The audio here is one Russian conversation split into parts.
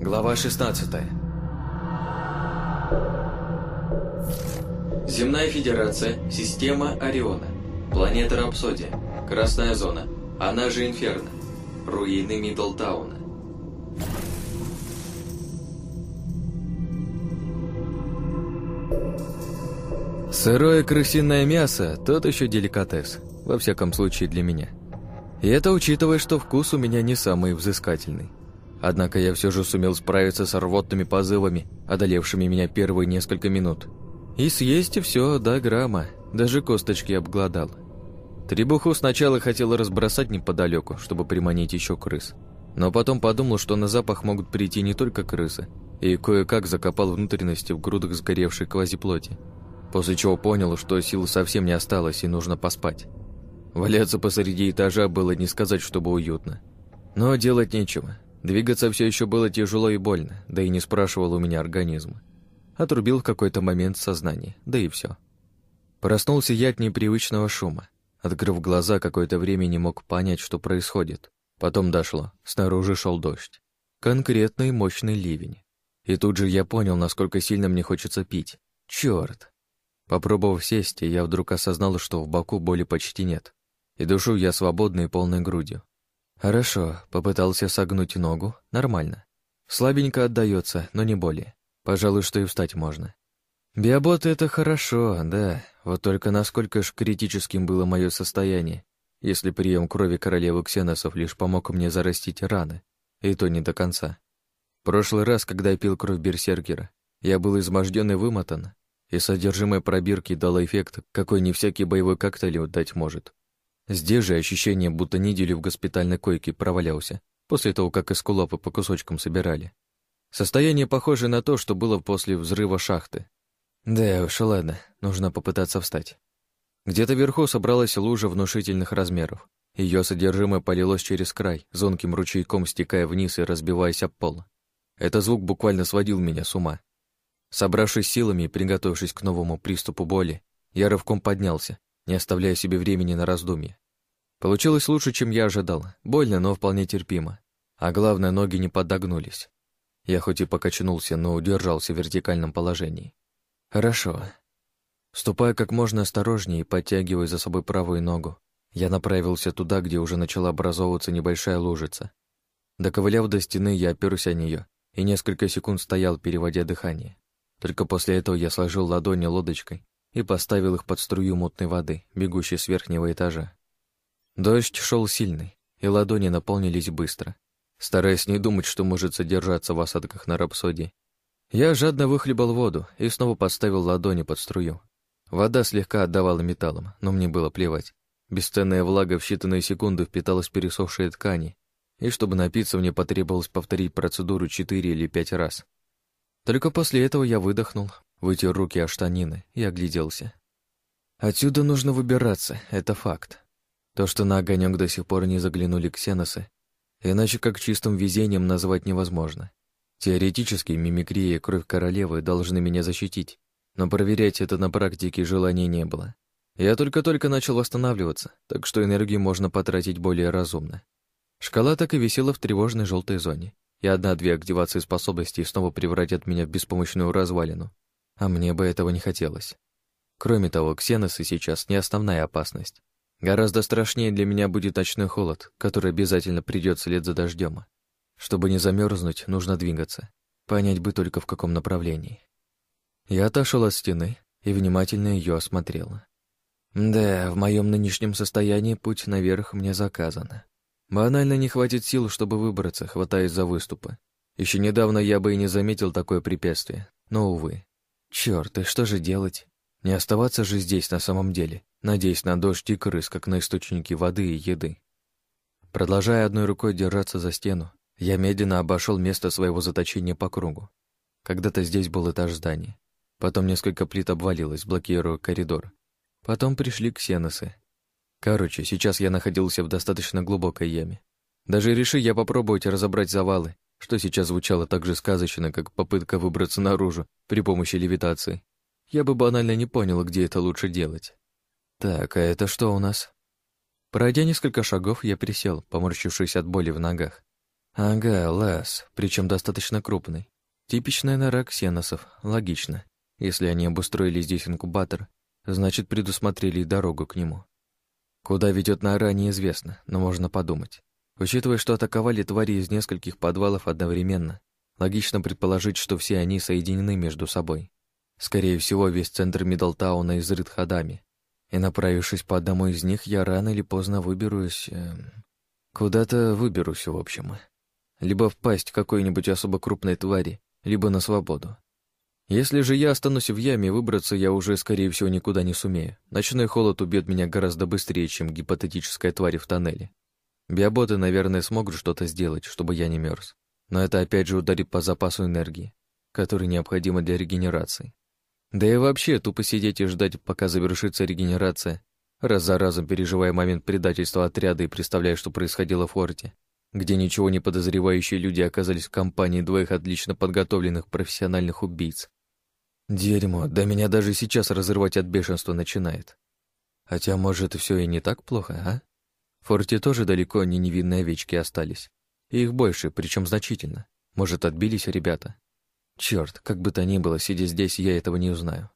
Глава 16 Земная Федерация, система Ориона, планета Рапсодия, Красная Зона, она же Инферно, руины Миддлтауна. Сырое крысиное мясо – тот еще деликатес, во всяком случае для меня. И это учитывая, что вкус у меня не самый взыскательный. Однако я все же сумел справиться с рвотными позывами, одолевшими меня первые несколько минут. И съесть все до грамма, даже косточки обглодал. Требуху сначала хотел разбросать неподалеку, чтобы приманить еще крыс. Но потом подумал, что на запах могут прийти не только крысы, и кое-как закопал внутренности в грудах сгоревшей квазиплоти. После чего понял, что сил совсем не осталось и нужно поспать. Валяться посреди этажа было не сказать, чтобы уютно. Но делать нечего. Двигаться все еще было тяжело и больно, да и не спрашивал у меня организм. Отрубил в какой-то момент сознание, да и все. Проснулся я от непривычного шума. Открыв глаза, какое-то время не мог понять, что происходит. Потом дошло. Снаружи шел дождь. Конкретный мощный ливень. И тут же я понял, насколько сильно мне хочется пить. Черт! Попробовав сесть, я вдруг осознал, что в боку боли почти нет. И душу я свободной полной грудью. Хорошо, попытался согнуть ногу, нормально. Слабенько отдается, но не более. Пожалуй, что и встать можно. Биоботы — это хорошо, да, вот только насколько ж критическим было мое состояние, если прием крови королевы ксеносов лишь помог мне зарастить раны, и то не до конца. прошлый раз, когда я пил кровь берсеркера, я был изможден и вымотан, и содержимое пробирки дало эффект, какой не всякий боевой коктейль дать может. Здесь же ощущение, будто неделю в госпитальной койке провалялся, после того, как эскулапы по кусочкам собирали. Состояние похоже на то, что было после взрыва шахты. Да уж, ладно, нужно попытаться встать. Где-то вверху собралась лужа внушительных размеров. Ее содержимое полилось через край, зонким ручейком стекая вниз и разбиваясь об пол. Этот звук буквально сводил меня с ума. Собравшись силами и приготовившись к новому приступу боли, я рывком поднялся, не оставляя себе времени на раздумье. Получилось лучше, чем я ожидал. Больно, но вполне терпимо. А главное, ноги не подогнулись. Я хоть и покачнулся, но удержался в вертикальном положении. Хорошо. Ступая как можно осторожнее и подтягивая за собой правую ногу, я направился туда, где уже начала образовываться небольшая лужица. Доковыляв до стены, я оперся о нее и несколько секунд стоял, переводя дыхание. Только после этого я сложил ладони лодочкой и поставил их под струю мутной воды, бегущей с верхнего этажа. Дождь шел сильный, и ладони наполнились быстро. Стараясь не думать, что может содержаться в осадках на рапсодии, я жадно выхлебал воду и снова подставил ладони под струю. Вода слегка отдавала металлом, но мне было плевать. Бесценная влага в считанные секунды впиталась в пересохшие ткани, и чтобы напиться, мне потребовалось повторить процедуру четыре или пять раз. Только после этого я выдохнул, вытер руки о штанины и огляделся. Отсюда нужно выбираться, это факт. То, что на огонек до сих пор не заглянули ксеносы, иначе как чистым везением назвать невозможно. Теоретически мимикрия и кровь королевы должны меня защитить, но проверять это на практике желания не было. Я только-только начал восстанавливаться, так что энергию можно потратить более разумно. Шкала так и висела в тревожной желтой зоне, и одна-две активации способностей снова превратят меня в беспомощную развалину. А мне бы этого не хотелось. Кроме того, ксеносы сейчас не основная опасность. Гораздо страшнее для меня будет ночной холод, который обязательно придет вслед за дождем. Чтобы не замерзнуть, нужно двигаться. Понять бы только в каком направлении. Я отошел от стены и внимательно ее осмотрел. Да, в моем нынешнем состоянии путь наверх мне заказан. Банально не хватит сил, чтобы выбраться, хватаясь за выступы. Еще недавно я бы и не заметил такое препятствие, но, увы. Черт, и что же делать? Не оставаться же здесь на самом деле, надеясь на дождь и крыс, как на источники воды и еды. Продолжая одной рукой держаться за стену, я медленно обошел место своего заточения по кругу. Когда-то здесь был этаж здания. Потом несколько плит обвалилось, блокируя коридор. Потом пришли ксеносы, Короче, сейчас я находился в достаточно глубокой яме. Даже реши я попробовать разобрать завалы, что сейчас звучало так же сказочно, как попытка выбраться наружу при помощи левитации. Я бы банально не понял, где это лучше делать. Так, а это что у нас? Пройдя несколько шагов, я присел, поморщившись от боли в ногах. Ага, лаз, причем достаточно крупный. Типичная нора ксеносов, логично. Если они обустроили здесь инкубатор, значит, предусмотрели дорогу к нему. Куда ведет нора, неизвестно, но можно подумать. Учитывая, что атаковали твари из нескольких подвалов одновременно, логично предположить, что все они соединены между собой. Скорее всего, весь центр Миддлтауна изрыт ходами. И направившись по одному из них, я рано или поздно выберусь... Э, Куда-то выберусь, в общем. Либо впасть какой-нибудь особо крупной твари, либо на свободу. Если же я останусь в яме, выбраться я уже, скорее всего, никуда не сумею. Ночной холод убьет меня гораздо быстрее, чем гипотетическая тварь в тоннеле. Биоботы, наверное, смогут что-то сделать, чтобы я не мерз. Но это опять же ударит по запасу энергии, который необходимо для регенерации. Да и вообще, тупо сидеть и ждать, пока завершится регенерация, раз за разом переживая момент предательства отряда и представляя, что происходило в форте, где ничего не подозревающие люди оказались в компании двоих отлично подготовленных профессиональных убийц. Дерьмо, да меня даже сейчас разрывать от бешенства начинает. Хотя, может, все и не так плохо, а? В форте тоже далеко не невинные овечки остались. Их больше, причем значительно. Может, отбились ребята. Черт, как бы то ни было, сидя здесь, я этого не узнаю.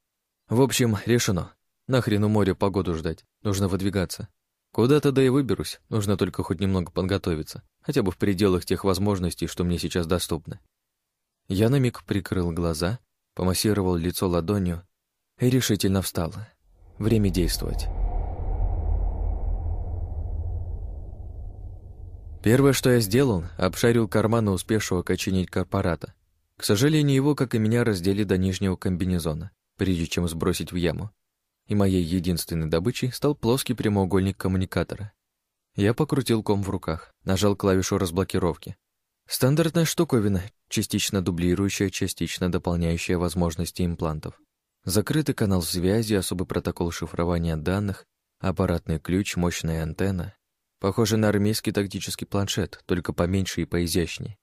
В общем, решено. Нахрен у моря погоду ждать, нужно выдвигаться. Куда-то да и выберусь, нужно только хоть немного подготовиться, хотя бы в пределах тех возможностей, что мне сейчас доступны. Я на миг прикрыл глаза, помассировал лицо ладонью и решительно встал. Время действовать. Первое, что я сделал, обшарил карманы успевшего коченить корпората. К сожалению, его, как и меня, раздели до нижнего комбинезона, прежде чем сбросить в яму и моей единственной добычей стал плоский прямоугольник коммуникатора. Я покрутил ком в руках, нажал клавишу разблокировки. Стандартная штуковина, частично дублирующая, частично дополняющая возможности имплантов. Закрытый канал связи, особый протокол шифрования данных, аппаратный ключ, мощная антенна. Похоже на армейский тактический планшет, только поменьше и поизящнее.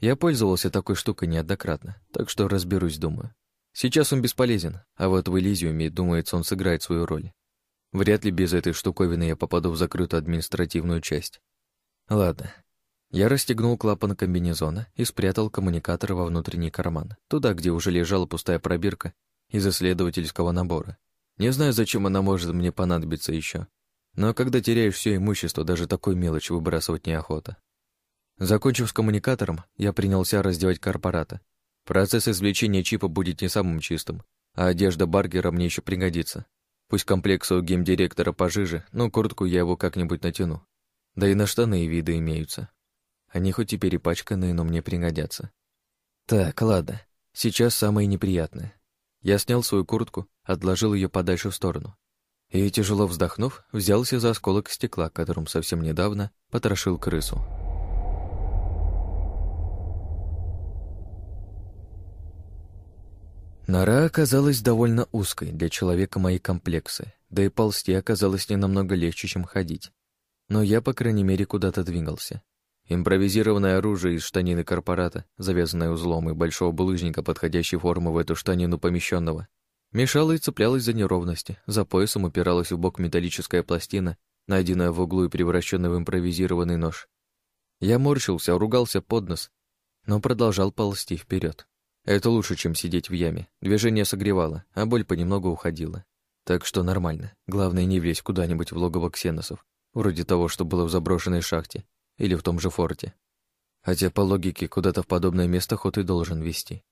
Я пользовался такой штукой неоднократно, так что разберусь, думаю. Сейчас он бесполезен, а вот в Элизиуме, думается, он сыграет свою роль. Вряд ли без этой штуковины я попаду в закрытую административную часть. Ладно. Я расстегнул клапан комбинезона и спрятал коммуникатор во внутренний карман, туда, где уже лежала пустая пробирка из исследовательского набора. Не знаю, зачем она может мне понадобиться еще. Но когда теряешь все имущество, даже такой мелочь выбрасывать неохота. Закончив с коммуникатором, я принялся раздевать корпората, Процесс извлечения чипа будет не самым чистым, а одежда Баргера мне еще пригодится. Пусть комплекс у геймдиректора пожиже, но куртку я его как-нибудь натяну. Да и на штаны и виды имеются. Они хоть и перепачканные, но мне пригодятся. Так, ладно. Сейчас самое неприятное. Я снял свою куртку, отложил ее подальше в сторону. И, тяжело вздохнув, взялся за осколок стекла, которым совсем недавно потрошил крысу. Нора оказалась довольно узкой для человека моей комплексы, да и ползти оказалось не намного легче, чем ходить. Но я, по крайней мере, куда-то двигался. Импровизированное оружие из штанины корпората, завязанное узлом и большого булыжника, подходящей формы в эту штанину помещенного, мешало и цеплялось за неровности, за поясом упиралась в бок металлическая пластина, найденная в углу и превращенная в импровизированный нож. Я морщился, ругался под нос, но продолжал ползти вперед. Это лучше, чем сидеть в яме. Движение согревало, а боль понемногу уходила. Так что нормально. Главное, не влезть куда-нибудь в логово ксеносов, вроде того, что было в заброшенной шахте или в том же форте. Хотя, по логике, куда-то в подобное место ход и должен вести.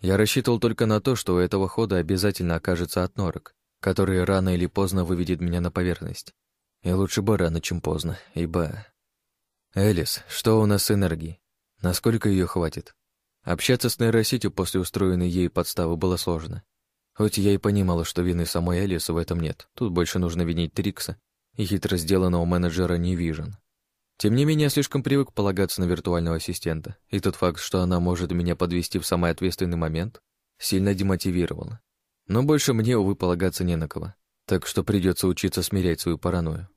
Я рассчитывал только на то, что у этого хода обязательно окажется отнорок, который рано или поздно выведет меня на поверхность. И лучше бы рано, чем поздно, ибо... Элис, что у нас с энергией? Насколько ее хватит? Общаться с нейросетью после устроенной ей подставы было сложно. Хоть я и понимала, что вины самой Элисы в этом нет, тут больше нужно винить Трикса и хитро сделанного менеджера Невижен. Тем не менее, я слишком привык полагаться на виртуального ассистента, и тот факт, что она может меня подвести в самый ответственный момент, сильно демотивировал. Но больше мне, увы, полагаться не на кого, так что придется учиться смирять свою паранойю.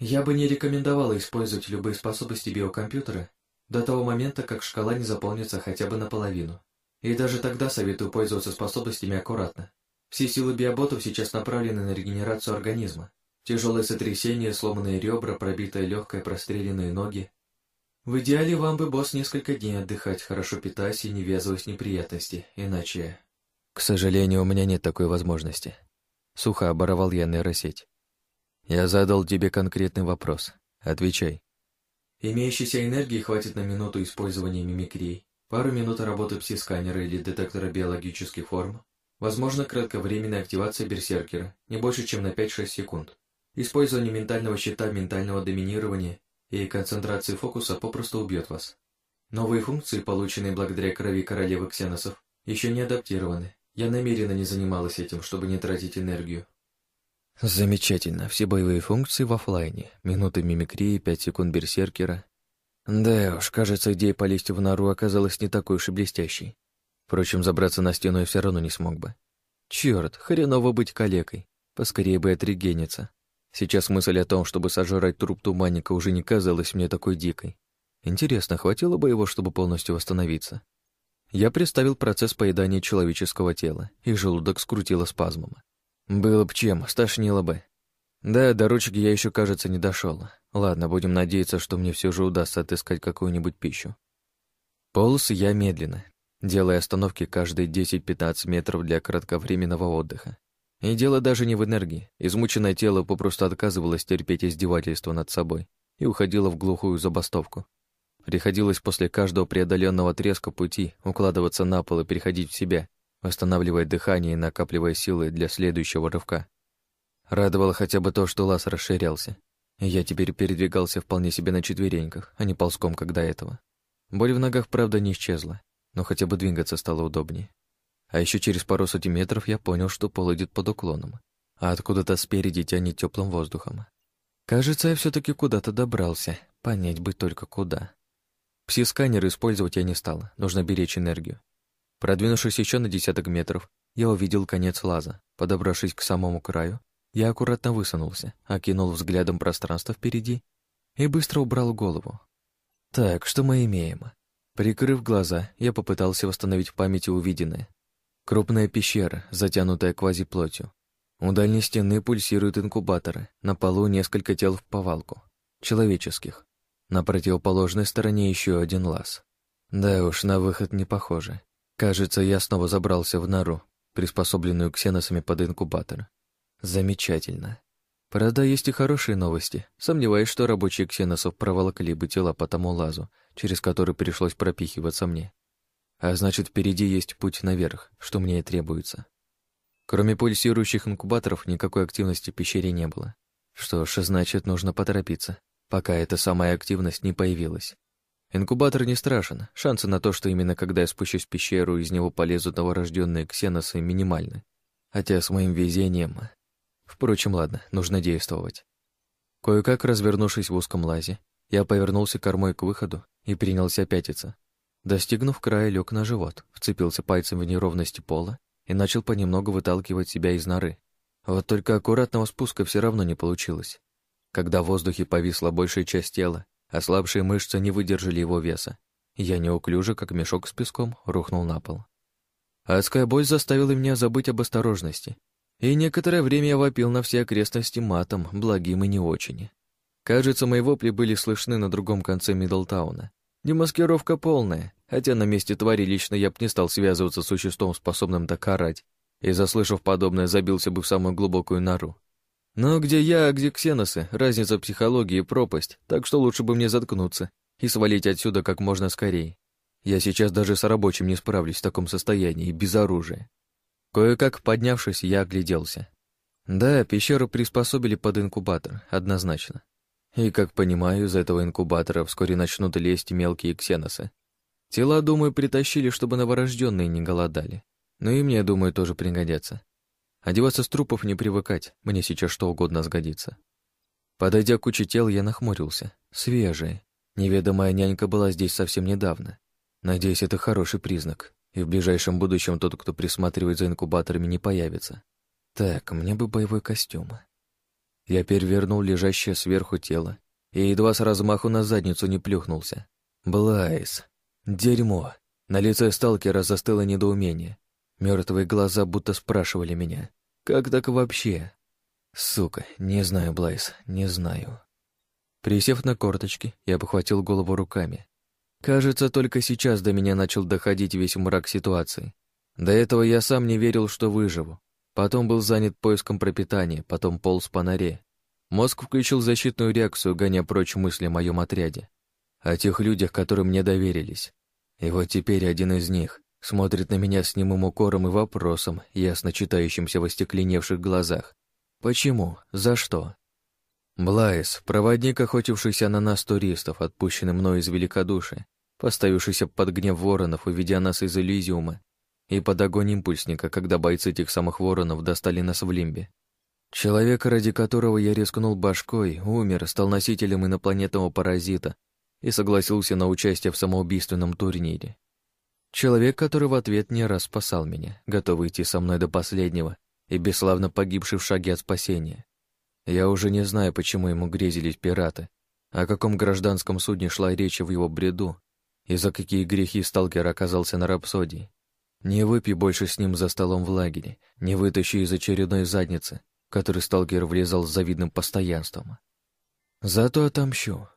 Я бы не рекомендовала использовать любые способности биокомпьютера до того момента, как шкала не заполнится хотя бы наполовину. И даже тогда советую пользоваться способностями аккуратно. Все силы биоботов сейчас направлены на регенерацию организма. Тяжелое сотрясение, сломанные ребра, пробитая легкая, простреленные ноги. В идеале вам бы, босс, несколько дней отдыхать, хорошо питаясь и не ввязываясь в неприятности, иначе... К сожалению, у меня нет такой возможности. Сухо оборовал я нейросеть. Я задал тебе конкретный вопрос. Отвечай. Имеющейся энергии хватит на минуту использования мимикрии, пару минут работы пси-сканера или детектора биологических форм, возможно, кратковременная активация берсеркера, не больше, чем на 5-6 секунд. Использование ментального щита, ментального доминирования и концентрации фокуса попросту убьет вас. Новые функции, полученные благодаря крови королевы ксеносов, еще не адаптированы. Я намеренно не занималась этим, чтобы не тратить энергию. Замечательно. Все боевые функции в офлайне. Минуты мимикрии, пять секунд берсеркера. Да уж, кажется, идея полезть в нору оказалась не такой уж и блестящей. Впрочем, забраться на стену я все равно не смог бы. Черт, хреново быть калекой. Поскорее бы отрегениться. Сейчас мысль о том, чтобы сожрать труп туманника, уже не казалась мне такой дикой. Интересно, хватило бы его, чтобы полностью восстановиться? Я представил процесс поедания человеческого тела, и желудок скрутило спазмом. Было б чем, стошнило бы. Да, до ручки я еще, кажется, не дошел. Ладно, будем надеяться, что мне все же удастся отыскать какую-нибудь пищу. Полз я медленно, делая остановки каждые 10-15 метров для кратковременного отдыха. И дело даже не в энергии. Измученное тело попросту отказывалось терпеть издевательство над собой и уходило в глухую забастовку. Приходилось после каждого преодоленного отрезка пути укладываться на пол и переходить в себя, восстанавливая дыхание и накапливая силы для следующего рывка. Радовало хотя бы то, что лаз расширялся. Я теперь передвигался вполне себе на четвереньках, а не ползком, как до этого. Боль в ногах, правда, не исчезла, но хотя бы двигаться стало удобнее. А еще через пару сотен метров я понял, что пол идет под уклоном, а откуда-то спереди тянет теплым воздухом. Кажется, я все-таки куда-то добрался, понять бы только куда. Пси-сканер использовать я не стал, нужно беречь энергию. Продвинувшись еще на десяток метров, я увидел конец лаза. Подобравшись к самому краю, я аккуратно высунулся, окинул взглядом пространство впереди и быстро убрал голову. Так, что мы имеем? Прикрыв глаза, я попытался восстановить в памяти увиденное. Крупная пещера, затянутая квазиплотью. У дальней стены пульсируют инкубаторы, на полу несколько тел в повалку. Человеческих. На противоположной стороне еще один лаз. Да уж, на выход не похоже. Кажется, я снова забрался в нору, приспособленную ксеносами под инкубатор. Замечательно. Правда, есть и хорошие новости. Сомневаюсь, что рабочие ксеносов проволокли бы тела по тому лазу, через который пришлось пропихиваться мне. А значит, впереди есть путь наверх, что мне и требуется. Кроме пульсирующих инкубаторов, никакой активности в пещере не было. Что ж, значит, нужно поторопиться, пока эта самая активность не появилась. Инкубатор не страшен. Шансы на то, что именно когда я спущусь в пещеру, из него полезут новорожденные ксеносы, минимальны. Хотя с моим везением... Впрочем, ладно, нужно действовать. Кое-как развернувшись в узком лазе, я повернулся кормой к выходу и принялся пятиться. Достигнув края, лег на живот, вцепился пальцем в неровности пола и начал понемногу выталкивать себя из норы. Вот только аккуратного спуска все равно не получилось. Когда в воздухе повисла большая часть тела, ослабшие мышцы не выдержали его веса. Я неуклюже, как мешок с песком, рухнул на пол. Адская боль заставила меня забыть об осторожности, и некоторое время я вопил на все окрестности матом, благим и не очень. Кажется, мои вопли были слышны на другом конце Мидлтауна, Демаскировка полная, хотя на месте твари лично я б не стал связываться с существом, способным так орать, и, заслышав подобное, забился бы в самую глубокую нору. Но где я, а где ксеносы, разница психологии и пропасть, так что лучше бы мне заткнуться и свалить отсюда как можно скорее. Я сейчас даже с рабочим не справлюсь в таком состоянии, без оружия. Кое-как поднявшись, я огляделся. Да, пещеру приспособили под инкубатор, однозначно. И, как понимаю, из этого инкубатора вскоре начнут лезть мелкие ксеносы. Тела, думаю, притащили, чтобы новорожденные не голодали. Но и мне, думаю, тоже пригодятся. Одеваться с трупов не привыкать, мне сейчас что угодно сгодится. Подойдя к куче тел, я нахмурился. Свежие. Неведомая нянька была здесь совсем недавно. Надеюсь, это хороший признак, и в ближайшем будущем тот, кто присматривает за инкубаторами, не появится. Так, мне бы боевой костюм. Я перевернул лежащее сверху тело и едва с размаху на задницу не плюхнулся. Блайс. Дерьмо. На лице сталкера застыло недоумение. Мертвые глаза будто спрашивали меня. Как так вообще? Сука, не знаю, Блайс, не знаю. Присев на корточки, я обхватил голову руками. Кажется, только сейчас до меня начал доходить весь мрак ситуации. До этого я сам не верил, что выживу. Потом был занят поиском пропитания, потом полз по норе. Мозг включил защитную реакцию, гоня прочь мысли о моем отряде. О тех людях, которые мне доверились. И вот теперь один из них смотрит на меня с немым укором и вопросом, ясно читающимся в остекленевших глазах. Почему? За что? Блайс, проводник, охотившийся на нас туристов, отпущенный мной из великодушия, поставившийся под гнев воронов, уведя нас из Элизиума, и под огонь импульсника, когда бойцы тех самых воронов достали нас в лимбе. Человек, ради которого я рискнул башкой, умер, стал носителем инопланетного паразита и согласился на участие в самоубийственном турнире. Человек, который в ответ не раз спасал меня, готовый идти со мной до последнего и бесславно погибший в шаге от спасения. Я уже не знаю, почему ему грезились пираты, о каком гражданском судне шла речь в его бреду, и за какие грехи сталкер оказался на рапсодии. Не выпей больше с ним за столом в лагере, не вытащи из очередной задницы, в сталкер влезал с завидным постоянством. Зато отомщу.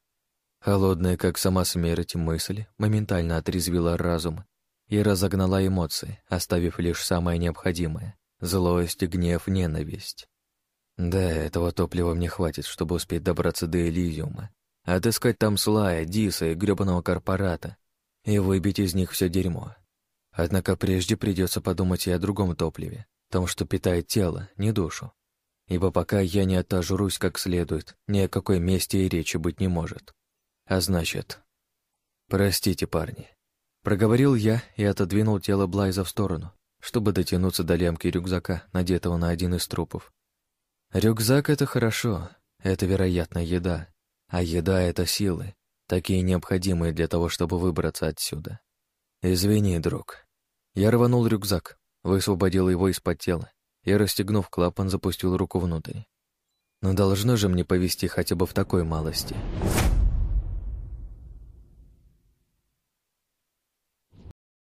Холодная, как сама смерть, мысль моментально отрезвила разум и разогнала эмоции, оставив лишь самое необходимое — злость, гнев, ненависть. Да, этого топлива мне хватит, чтобы успеть добраться до Элизиума, отыскать там Слая, Диса и грёбаного корпората и выбить из них все дерьмо. Однако прежде придется подумать и о другом топливе, том, что питает тело, не душу. Ибо пока я не отожрусь как следует, ни о какой месте и речи быть не может. А значит... Простите, парни. Проговорил я и отодвинул тело Блайза в сторону, чтобы дотянуться до лямки рюкзака, надетого на один из трупов. Рюкзак — это хорошо, это, вероятно, еда. А еда — это силы, такие необходимые для того, чтобы выбраться отсюда. «Извини, друг». Я рванул рюкзак, высвободил его из-под тела и, расстегнув клапан, запустил руку внутрь. Но должно же мне повести хотя бы в такой малости.